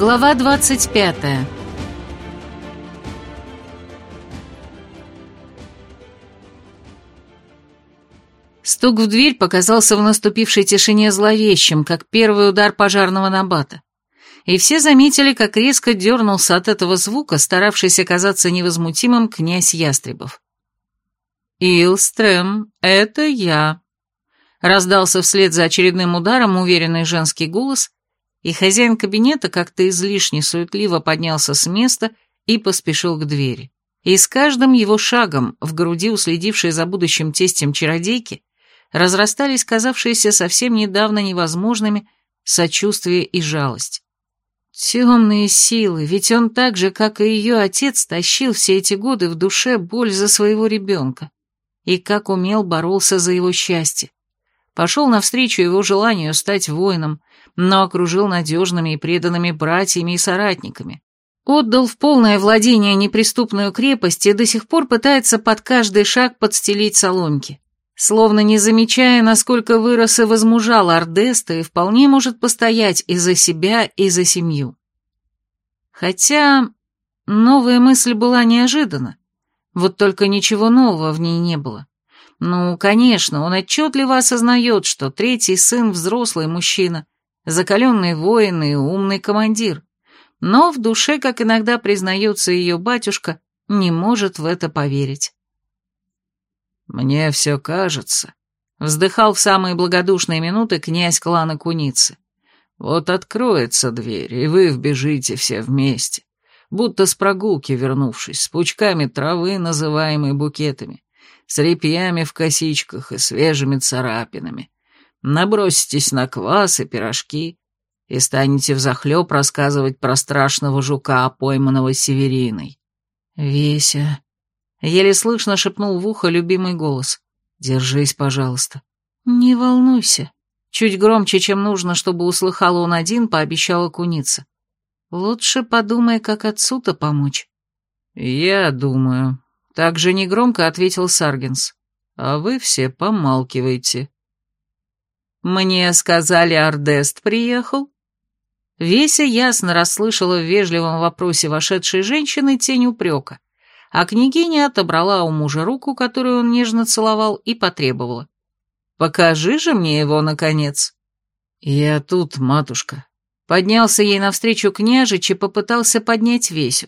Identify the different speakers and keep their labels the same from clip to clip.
Speaker 1: Глава 25 Стук в дверь показался в наступившей тишине зловещим, как первый удар пожарного набата. И все заметили, как резко дернулся от этого звука, старавшийся казаться невозмутимым князь Ястребов. «Илстрем, это я», — раздался вслед за очередным ударом уверенный женский голос, и хозяин кабинета как-то излишне суетливо поднялся с места и поспешил к двери. И с каждым его шагом в груди уследившей за будущим тестем чародейки разрастались казавшиеся совсем недавно невозможными сочувствие и жалость. Темные силы, ведь он так же, как и ее отец, тащил все эти годы в душе боль за своего ребенка. И как умел боролся за его счастье. Пошел навстречу его желанию стать воином, но окружил надежными и преданными братьями и соратниками. Отдал в полное владение неприступную крепость и до сих пор пытается под каждый шаг подстелить соломки. Словно не замечая, насколько вырос и возмужал Ардеста, и вполне может постоять и за себя, и за семью. Хотя новая мысль была неожиданна, вот только ничего нового в ней не было. Ну, конечно, он отчетливо осознает, что третий сын взрослый мужчина, закаленный воин и умный командир, но в душе, как иногда признается ее батюшка, не может в это поверить.
Speaker 2: «Мне все кажется», — вздыхал в самые благодушные минуты князь клана Куницы. «Вот откроется дверь, и вы вбежите все вместе, будто с прогулки вернувшись, с пучками травы, называемой букетами, с репьями в косичках и свежими царапинами. Наброситесь на квас и пирожки и станете взахлеб рассказывать про страшного жука, пойманного Севериной.
Speaker 1: «Веся», Еле слышно шепнул в ухо любимый голос. «Держись, пожалуйста». «Не волнуйся». Чуть громче, чем нужно, чтобы услыхал он один, пообещала куница. «Лучше подумай, как отцу-то помочь».
Speaker 2: «Я думаю», — так же негромко ответил Саргенс. «А вы все помалкивайте».
Speaker 1: «Мне сказали, Ардест приехал?» Веся ясно расслышала в вежливом вопросе вошедшей женщины тень упрека а княгиня отобрала у мужа руку, которую он нежно целовал, и потребовала. «Покажи же мне его, наконец!»
Speaker 2: «Я тут, матушка».
Speaker 1: Поднялся ей навстречу княжич и попытался поднять Весю.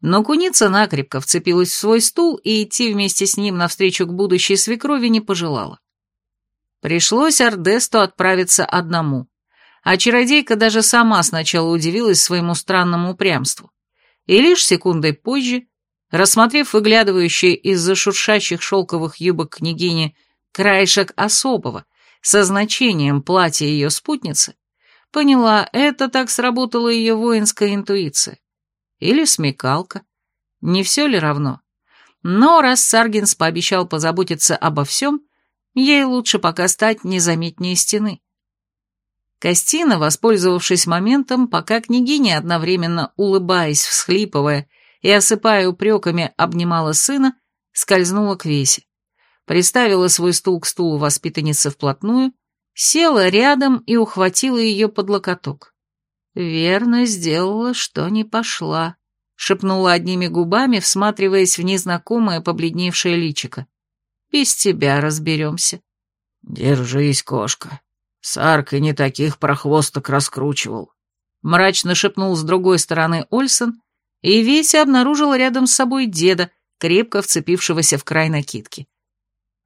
Speaker 1: Но куница накрепко вцепилась в свой стул и идти вместе с ним навстречу к будущей свекрови не пожелала. Пришлось Ардесту отправиться одному, а чародейка даже сама сначала удивилась своему странному упрямству. И лишь секундой позже Рассмотрев выглядывающие из-за шуршащих шелковых юбок княгини краешек особого, со значением платья ее спутницы, поняла, это так сработала ее воинская интуиция. Или смекалка. Не все ли равно? Но раз Саргинс пообещал позаботиться обо всем, ей лучше пока стать незаметнее стены. Костина, воспользовавшись моментом, пока княгиня, одновременно улыбаясь, всхлипывая и, осыпая упреками, обнимала сына, скользнула к Весе. Приставила свой стул к стулу воспитанницы вплотную, села рядом и ухватила ее под локоток. «Верно сделала, что не пошла», — шепнула одними губами, всматриваясь в незнакомое побледневшее личико. «Без тебя разберемся».
Speaker 2: «Держись, кошка. Сарк и не таких прохвосток раскручивал», — мрачно шепнул с другой стороны Ольсон и Веся обнаружила рядом с собой деда, крепко вцепившегося в край накидки.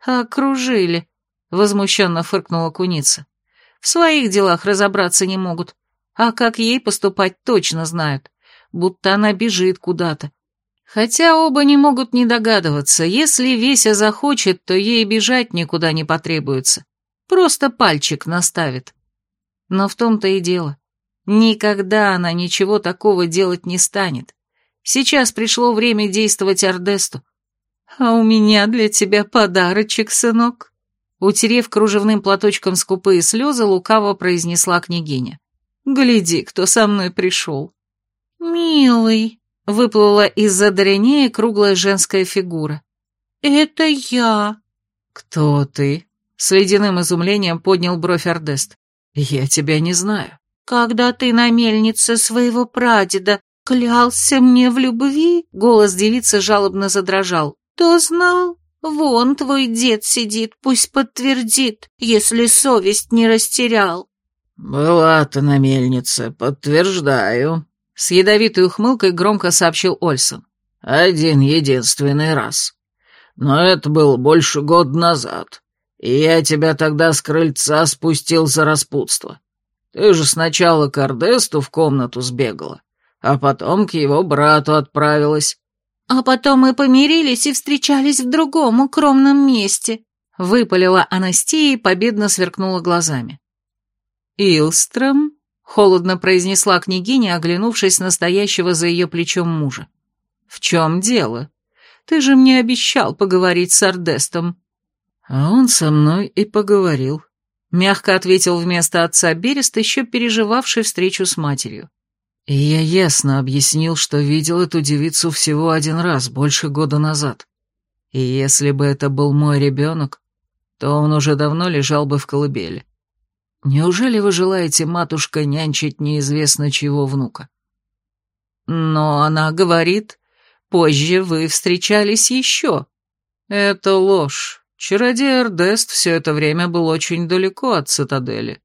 Speaker 1: «Окружили», — возмущенно фыркнула куница. «В своих делах разобраться не могут, а как ей поступать точно знают, будто она бежит куда-то. Хотя оба не могут не догадываться, если Веся захочет, то ей бежать никуда не потребуется, просто пальчик наставит. Но в том-то и дело, никогда она ничего такого делать не станет. Сейчас пришло время действовать Ардесту. А у меня для тебя подарочек, сынок. Утерев кружевным платочком скупые слезы, лукаво произнесла княгиня. Гляди, кто со мной пришел. Милый, выплыла из-за Доринея круглая женская фигура. Это я.
Speaker 2: Кто ты? С ледяным изумлением поднял бровь Ардест. Я тебя не знаю.
Speaker 3: Когда ты на мельнице своего прадеда клялся мне в любви, голос девицы жалобно задрожал, то знал, вон твой дед сидит, пусть подтвердит, если совесть не растерял.
Speaker 2: «Была ты на мельнице, подтверждаю», — с ядовитой ухмылкой громко сообщил Ольсон. «Один единственный раз. Но это было больше года назад, и я тебя тогда с крыльца спустил за распутство. Ты же сначала к Ордесту в комнату сбегала, а потом к его брату отправилась».
Speaker 3: «А потом мы помирились и встречались в другом укромном месте», — выпалила Анастия и победно сверкнула глазами.
Speaker 1: «Илстром?» — холодно произнесла княгиня, оглянувшись на стоящего за ее плечом мужа. «В чем дело? Ты же мне обещал поговорить с Ардестом».
Speaker 2: «А он со мной и поговорил», — мягко ответил вместо отца Берест, еще переживавший встречу с матерью. И я ясно объяснил, что видел эту девицу всего один раз, больше года назад. И если бы это был мой ребенок, то он уже давно лежал бы в колыбели. Неужели вы желаете, матушка, нянчить неизвестно чего внука?
Speaker 1: Но она говорит, позже вы встречались еще.
Speaker 2: Это ложь. Чародей Эрдест все это время был очень далеко от цитадели.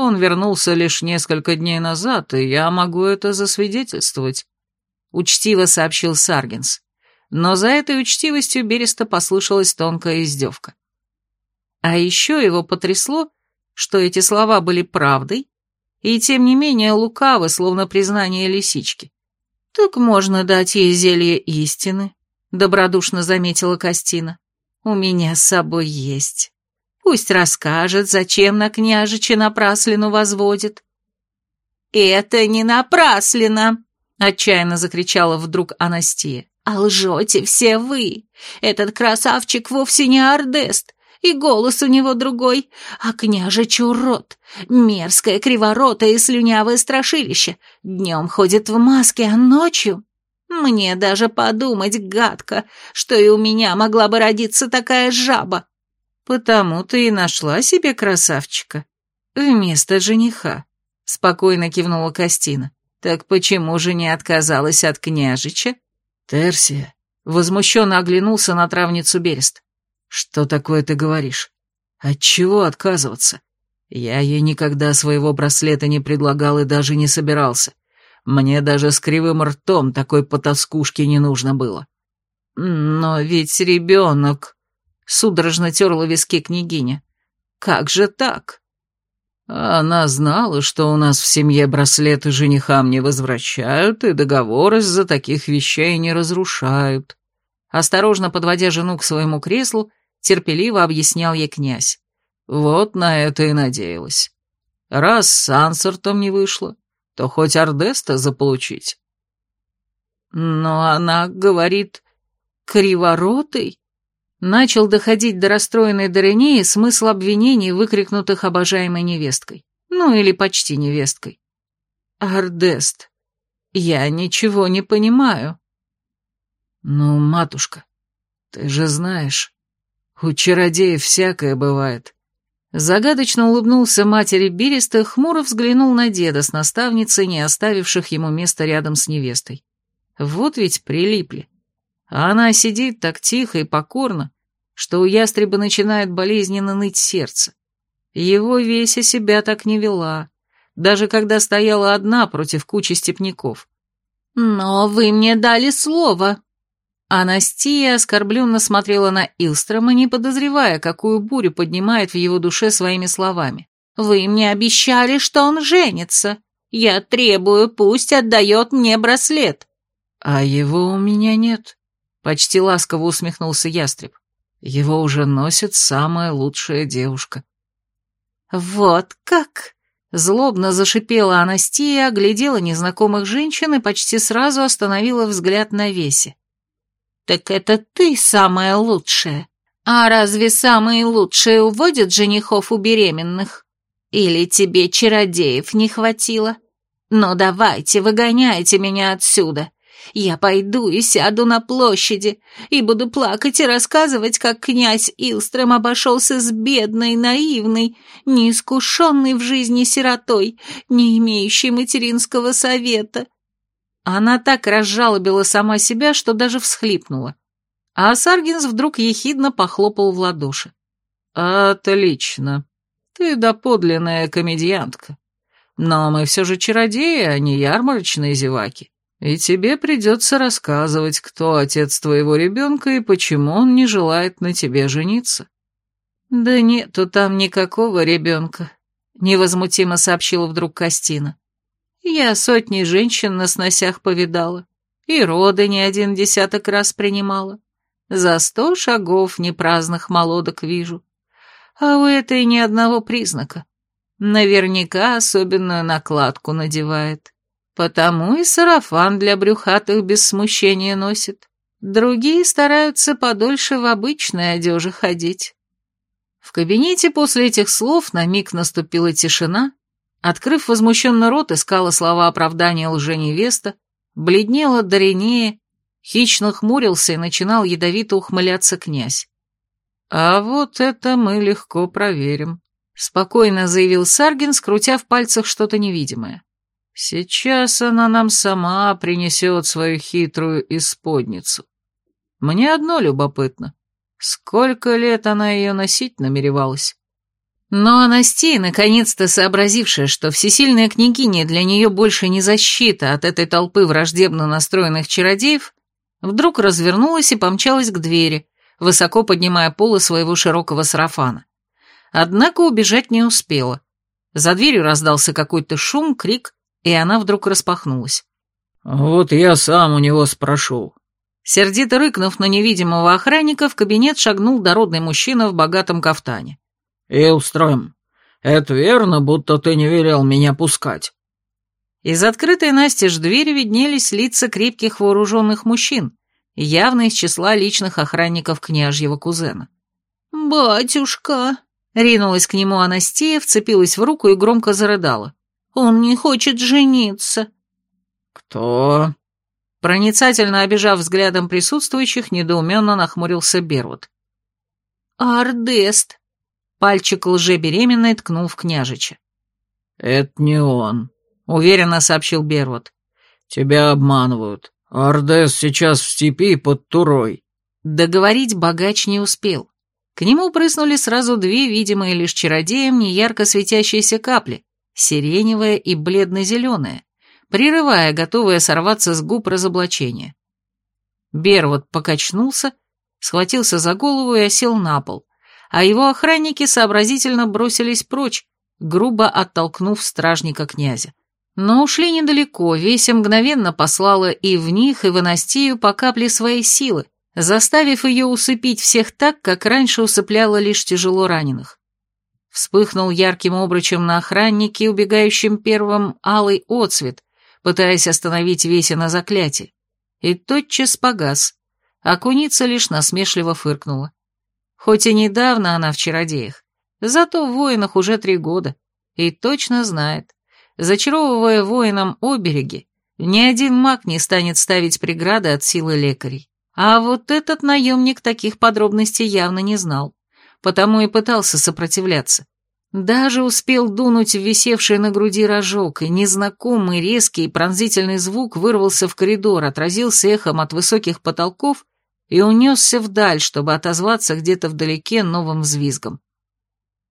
Speaker 2: Он вернулся лишь несколько дней назад, и я могу это засвидетельствовать», — учтиво сообщил Саргинс. Но за этой учтивостью Береста послышалась тонкая издевка.
Speaker 1: А еще его потрясло, что эти слова были правдой, и тем не менее лукавы, словно признание лисички. «Так можно дать ей зелье истины», — добродушно заметила Костина. «У меня с собой есть». Пусть расскажет, зачем на княжича напраслину возводит».
Speaker 3: «Это не напраслина!»
Speaker 1: — отчаянно закричала вдруг Анастия.
Speaker 3: «А лжете все вы! Этот красавчик вовсе не Ардест, и голос у него другой, а княжич урод, мерзкое криворотое и слюнявое страшилище, днем ходит в маске, а ночью...» Мне даже подумать гадко, что и у меня могла бы родиться такая жаба.
Speaker 1: «Потому ты и нашла себе красавчика. Вместо жениха», — спокойно кивнула Костина. «Так почему же не отказалась от княжича?»
Speaker 2: «Терсия», — возмущенно оглянулся на травницу Берест. «Что такое ты говоришь? От чего отказываться? Я ей никогда своего браслета не предлагал и даже не собирался. Мне даже с кривым ртом такой потаскушки не нужно было».
Speaker 1: «Но ведь ребенок...» Судорожно терла виски княгиня. «Как же так?»
Speaker 2: Она знала, что у нас в семье браслеты женихам не возвращают и договор из-за таких вещей не разрушают.
Speaker 1: Осторожно подводя жену к своему креслу, терпеливо объяснял ей князь.
Speaker 2: Вот на это и надеялась. Раз с Ансартом не вышло, то хоть Ордеста заполучить.
Speaker 1: Но она говорит, криворотый? Начал доходить до расстроенной Доренеи смысл обвинений, выкрикнутых обожаемой невесткой. Ну, или почти невесткой. «Ардест, я ничего не понимаю».
Speaker 2: «Ну, матушка, ты же знаешь, у чародеев всякое бывает».
Speaker 1: Загадочно улыбнулся матери Береста, хмуро взглянул на деда с наставницей, не оставивших ему места рядом с невестой. Вот ведь прилипли. А она сидит так тихо и покорно, что у ястреба начинает болезненно ныть сердце. Его Веся себя так не вела, даже когда стояла одна против кучи степняков.
Speaker 3: «Но вы мне дали слово!»
Speaker 1: Анастия оскорбленно смотрела на Илстрома, не подозревая, какую бурю поднимает в его душе своими словами.
Speaker 3: «Вы мне обещали, что он женится. Я требую, пусть отдает мне браслет».
Speaker 2: «А его у меня нет», Почти ласково усмехнулся ястреб. Его уже носит самая лучшая девушка.
Speaker 1: «Вот как!» Злобно зашипела Анастия, оглядела незнакомых женщин и почти сразу остановила взгляд на весе.
Speaker 3: «Так это ты самая лучшая. А разве самые лучшие уводят женихов у беременных? Или тебе чародеев не хватило? Ну давайте, выгоняйте меня отсюда. Я пойду и сяду на площади, и буду плакать и рассказывать, как князь Илстрем обошелся с бедной, наивной, неискушенной в жизни сиротой, не имеющей материнского совета.
Speaker 1: Она так разжалобила сама себя, что даже всхлипнула. А Саргинс вдруг ехидно похлопал в ладоши. «Отлично. Ты доподлинная комедиантка. Но мы все же чародеи, а не ярмарочные зеваки. И тебе придется рассказывать, кто отец твоего ребенка и почему он не желает на тебе жениться».
Speaker 3: «Да нету там никакого ребенка», — невозмутимо сообщила вдруг Костина. «Я сотни женщин на сносях повидала, и роды не один десяток раз принимала. За сто шагов непраздных молодок вижу. А у этой ни одного признака. Наверняка особенную накладку надевает. Потому и сарафан для брюхатых без смущения носит. Другие стараются подольше в обычной одежде ходить. В кабинете после этих слов на миг наступила тишина. Открыв возмущенно рот, искала слова оправдания лженевеста, бледнела Доринея, хищно хмурился и начинал ядовито ухмыляться князь.
Speaker 2: «А вот это мы легко проверим», —
Speaker 1: спокойно заявил Саргин, скрутя в пальцах что-то невидимое.
Speaker 2: Сейчас она нам сама принесет свою хитрую исподницу. Мне одно любопытно. Сколько лет она ее носить намеревалась?
Speaker 1: Но Анастия, наконец-то сообразившая, что всесильная княгиня для нее больше не защита от этой толпы враждебно настроенных чародеев, вдруг развернулась и помчалась к двери, высоко поднимая полы своего широкого сарафана. Однако убежать не успела. За дверью раздался какой-то шум, крик, и она вдруг распахнулась.
Speaker 2: «Вот я сам у него спрошу».
Speaker 1: Сердито рыкнув на невидимого охранника, в кабинет шагнул дородный мужчина в богатом кафтане.
Speaker 2: «Илстрем, это верно, будто ты не велел меня пускать?»
Speaker 1: Из открытой настежь двери виднелись лица крепких вооруженных мужчин, явно из числа личных охранников княжьего кузена.
Speaker 3: «Батюшка!»
Speaker 1: — ринулась к нему Анастия, вцепилась в руку и громко зарыдала.
Speaker 3: Он не хочет жениться».
Speaker 2: «Кто?»
Speaker 1: Проницательно обижав взглядом присутствующих, недоуменно нахмурился Берут.
Speaker 3: «Ардест», — пальчик лжебеременной ткнул в княжича.
Speaker 2: «Это не он», —
Speaker 1: уверенно сообщил Берут.
Speaker 2: «Тебя обманывают. Ардес сейчас в степи под Турой».
Speaker 1: Договорить богач не успел. К нему прыснули сразу две видимые лишь чародеем неярко светящиеся капли, сиреневое и бледно-зеленое, прерывая готовое сорваться с губ разоблачение. Бервот покачнулся, схватился за голову и осел на пол, а его охранники сообразительно бросились прочь, грубо оттолкнув стражника князя. Но ушли недалеко, Веся мгновенно послала и в них, и в Анастию по капле своей силы, заставив ее усыпить всех так, как раньше усыпляла лишь тяжело раненых. Вспыхнул ярким обручем на охраннике, убегающим первым алый отцвет, пытаясь остановить Весина заклятие. И тотчас погас, а куница лишь насмешливо фыркнула. Хоть и недавно она в чародеях, зато в воинах уже три года, и точно знает, зачаровывая воинам обереги, ни один маг не станет ставить преграды от силы лекарей. А вот этот наемник таких подробностей явно не знал потому и пытался сопротивляться. Даже успел дунуть в висевший на груди рожок, и незнакомый резкий и пронзительный звук вырвался в коридор, отразился эхом от высоких потолков и унесся вдаль, чтобы отозваться где-то вдалеке новым взвизгом.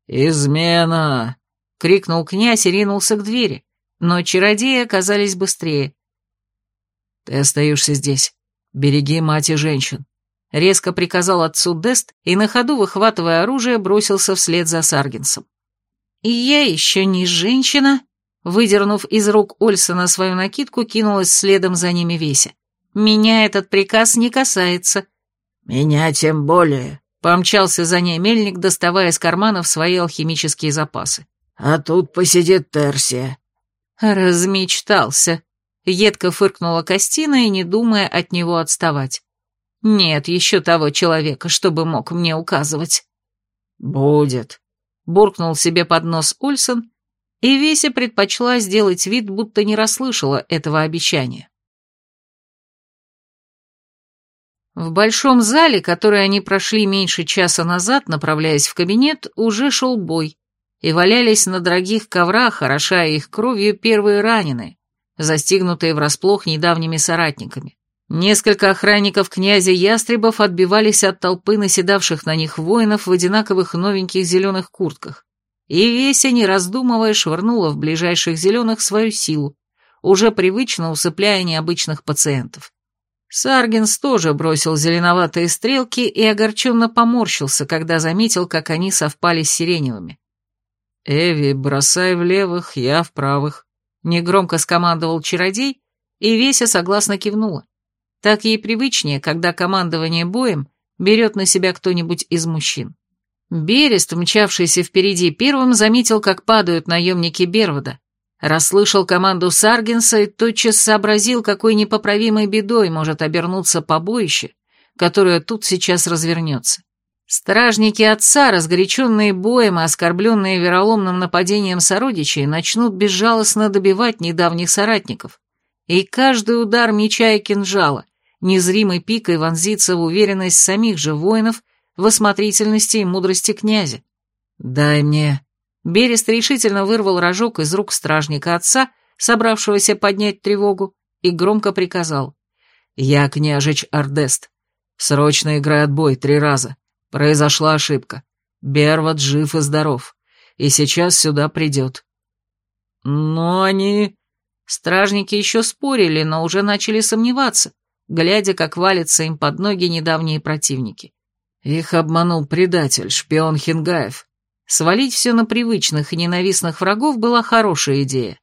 Speaker 2: «Измена!» — крикнул князь и ринулся к двери, но чародеи оказались быстрее.
Speaker 1: «Ты остаешься здесь. Береги мать и женщин. Резко приказал отцу Дест и на ходу, выхватывая оружие, бросился вслед за Саргинсом. И я еще не женщина, выдернув из рук Ольсона свою накидку, кинулась следом за ними Веся. Меня этот приказ не касается.
Speaker 2: Меня тем более.
Speaker 1: Помчался за ней мельник, доставая из карманов свои алхимические запасы.
Speaker 2: А тут посидит Терсия.
Speaker 1: Размечтался. Едко фыркнула Костина и не думая от него отставать. Нет еще того человека, чтобы мог мне указывать.
Speaker 2: Будет,
Speaker 1: буркнул себе под нос Ульсон, и Веся предпочла сделать вид, будто не расслышала этого обещания. В большом зале, который они прошли меньше часа назад, направляясь в кабинет, уже шел бой, и валялись на дорогих коврах, орошая их кровью первые раненые, застигнутые врасплох недавними соратниками. Несколько охранников князя Ястребов отбивались от толпы наседавших на них воинов в одинаковых новеньких зеленых куртках, и Веся, не раздумывая, швырнула в ближайших зеленых свою силу, уже привычно усыпляя необычных пациентов. Саргинс тоже бросил зеленоватые стрелки и огорченно поморщился, когда заметил, как они совпали с сиреневыми. «Эви, бросай в левых, я в правых», — негромко скомандовал чародей, и Веся согласно кивнула. Так ей привычнее, когда командование боем берет на себя кто-нибудь из мужчин. Берест, мчавшийся впереди первым, заметил, как падают наемники Бервода. Расслышал команду Саргенса и тотчас сообразил, какой непоправимой бедой может обернуться побоище, которое тут сейчас развернется. Стражники отца, разгоряченные боем и оскорбленные вероломным нападением сородичей, начнут безжалостно добивать недавних соратников, и каждый удар меча и кинжала незримой пикой вонзится в уверенность самих же воинов в осмотрительности и мудрости князя. «Дай мне...» Берест решительно вырвал рожок из рук стражника отца, собравшегося поднять тревогу, и громко приказал. «Я княжич Ардест. Срочно играй отбой три раза. Произошла ошибка. Берват жив и здоров. И сейчас сюда придет». «Но они...» Стражники еще спорили, но уже начали сомневаться, глядя, как валятся им под ноги недавние противники. Их обманул предатель, шпион Хингаев. Свалить все на привычных и ненавистных врагов была хорошая идея.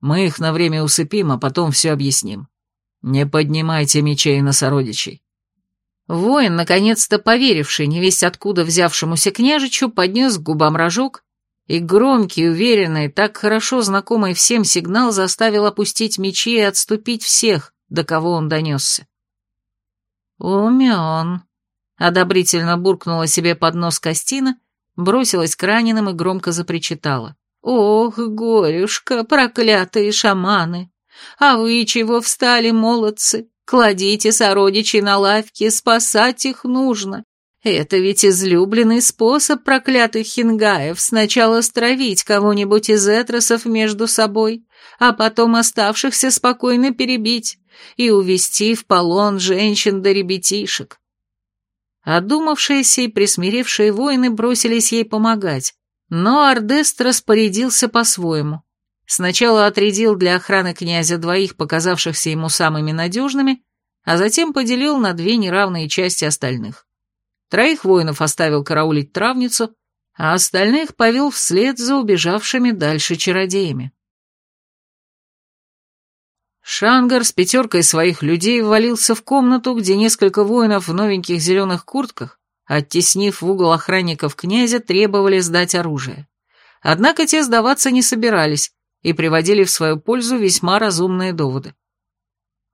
Speaker 1: Мы их на время усыпим, а потом все объясним. Не поднимайте мечей на сородичей. Воин, наконец-то поверивший невесть откуда взявшемуся княжичу, поднес к губам рожок и громкий, уверенный, так хорошо знакомый всем сигнал заставил опустить мечи и отступить всех, до кого он донесся. «Умен», — одобрительно буркнула себе под нос Костина, бросилась к раненым и громко запричитала. «Ох, горюшка, проклятые шаманы! А вы чего встали, молодцы? Кладите сородичей на лавки, спасать их нужно. Это ведь излюбленный способ проклятых хингаев сначала стравить кого-нибудь из этросов между собой, а потом оставшихся спокойно перебить и увести в полон женщин да ребятишек. Одумавшиеся и присмиревшие воины бросились ей помогать, но Ардест распорядился по-своему. Сначала отрядил для охраны князя двоих, показавшихся ему самыми надежными, а затем поделил на две неравные части остальных. Троих воинов оставил караулить травницу, а остальных повел вслед за убежавшими дальше чародеями. Шангар с пятеркой своих людей ввалился в комнату, где несколько воинов в новеньких зеленых куртках, оттеснив в угол охранников князя, требовали сдать оружие. Однако те сдаваться не собирались и приводили в свою пользу весьма разумные доводы.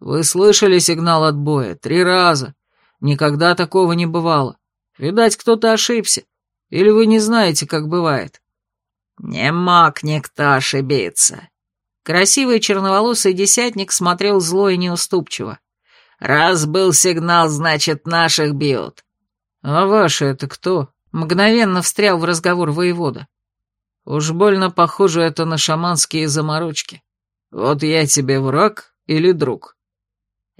Speaker 1: «Вы слышали сигнал отбоя? Три раза. Никогда такого не бывало. Видать, кто-то ошибся. Или вы не знаете, как бывает?»
Speaker 3: «Не мог никто ошибиться».
Speaker 1: Красивый черноволосый десятник смотрел зло и неуступчиво.
Speaker 3: «Раз был сигнал, значит, наших бьют».
Speaker 1: «А ваши это кто?» Мгновенно встрял в разговор воевода. «Уж больно похоже это на шаманские заморочки. Вот я тебе враг или друг?»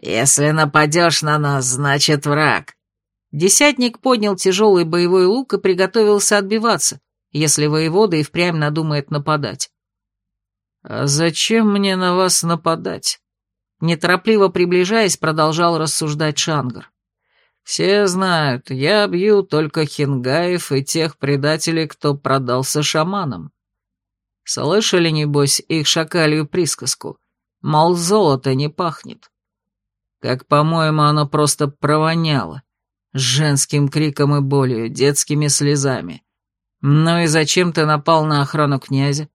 Speaker 3: «Если нападешь на нас, значит, враг.
Speaker 1: Десятник поднял тяжелый боевой лук и приготовился отбиваться, если воевода и впрямь надумает нападать. «А зачем мне на вас нападать?» Неторопливо приближаясь, продолжал рассуждать Шангар. «Все знают, я бью только хингаев и тех предателей, кто продался шаманам. Слышали, небось, их шакалью присказку, мол, золото не пахнет. Как, по-моему, оно просто провоняло, с женским криком и болью, детскими слезами. Ну и зачем ты напал на охрану князя?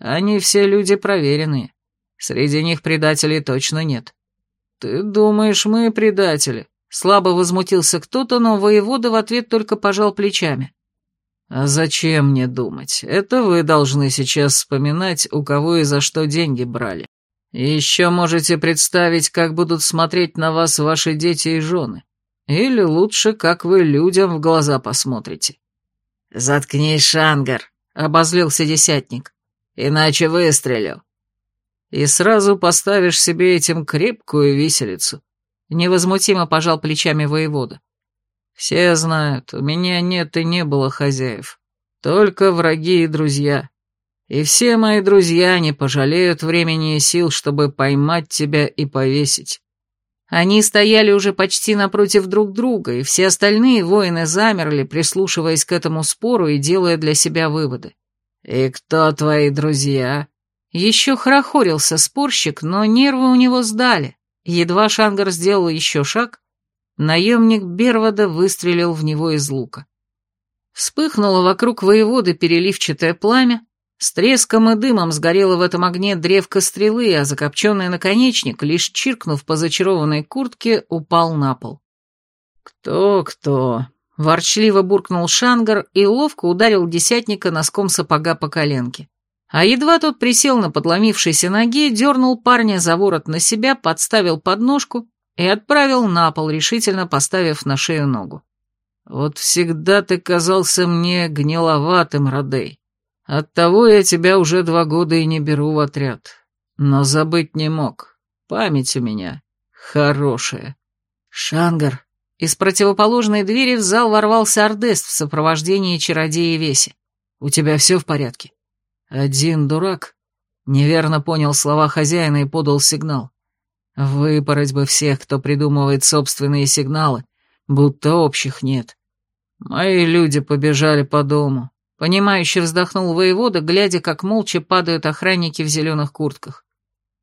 Speaker 1: Они все люди проверенные. Среди них предателей точно нет. Ты думаешь, мы предатели? Слабо возмутился кто-то, но воевода в ответ только пожал плечами. А зачем мне думать? Это вы должны сейчас вспоминать, у кого и за что деньги брали. Еще можете представить, как будут смотреть на вас ваши дети и жены.
Speaker 2: Или лучше, как вы людям в глаза посмотрите.
Speaker 1: «Заткнись, Шангар», — обозлился десятник. «Иначе выстрелю».
Speaker 2: И сразу поставишь себе этим крепкую виселицу. Невозмутимо пожал плечами воевода. Все знают, у меня нет и не было хозяев. Только враги и друзья. И все мои друзья не пожалеют времени и сил, чтобы поймать тебя и повесить.
Speaker 1: Они стояли уже почти напротив друг друга, и все остальные воины замерли, прислушиваясь к этому спору и делая для себя выводы.
Speaker 2: «И кто твои друзья?»
Speaker 1: Еще хорохорился спорщик, но нервы у него сдали. Едва Шангар сделал еще шаг, наемник Бервода выстрелил в него из лука. Вспыхнуло вокруг воеводы переливчатое пламя, с треском и дымом сгорела в этом огне древко стрелы, а закопченный наконечник, лишь чиркнув по зачарованной куртке, упал на пол.
Speaker 2: «Кто-кто?» — ворчливо буркнул Шангар и ловко ударил десятника носком сапога по коленке.
Speaker 1: А едва тот присел на подломившейся ноге, дернул парня за ворот на себя, подставил подножку и отправил на пол, решительно поставив на шею ногу.
Speaker 2: «Вот всегда ты казался мне гниловатым, Родей. Оттого я тебя уже два года и не беру в отряд. Но забыть не мог. Память у меня хорошая.
Speaker 1: Шангар. Из противоположной двери в зал ворвался Ордест в сопровождении чародея Веси. У тебя все в порядке?
Speaker 2: Один дурак. Неверно понял слова хозяина и подал сигнал. Выпороть бы всех, кто придумывает собственные сигналы, будто общих нет. Мои люди побежали по дому,
Speaker 1: Понимающе вздохнул воевода, глядя, как молча падают охранники в зеленых куртках.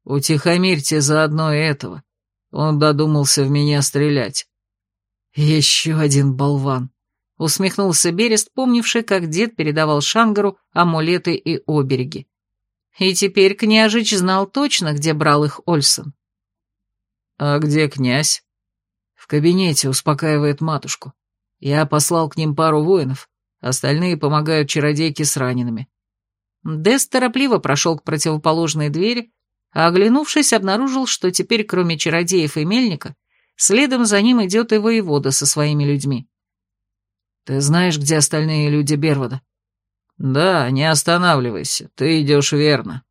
Speaker 2: Утихомирьте заодно и этого. Он додумался в меня стрелять.
Speaker 1: Еще один болван. Усмехнулся Берест, помнивший, как дед передавал Шангару амулеты и обереги. И теперь княжич знал точно, где брал их Ольсон.
Speaker 2: «А где князь?»
Speaker 1: «В кабинете успокаивает матушку. Я послал к ним пару воинов. Остальные помогают чародейке с ранеными. Дес торопливо прошел к противоположной двери, а оглянувшись, обнаружил, что теперь, кроме чародеев и мельника, следом за ним идет и воевода со своими людьми. «Ты знаешь, где остальные люди Бервода?»
Speaker 2: «Да, не останавливайся, ты идешь верно».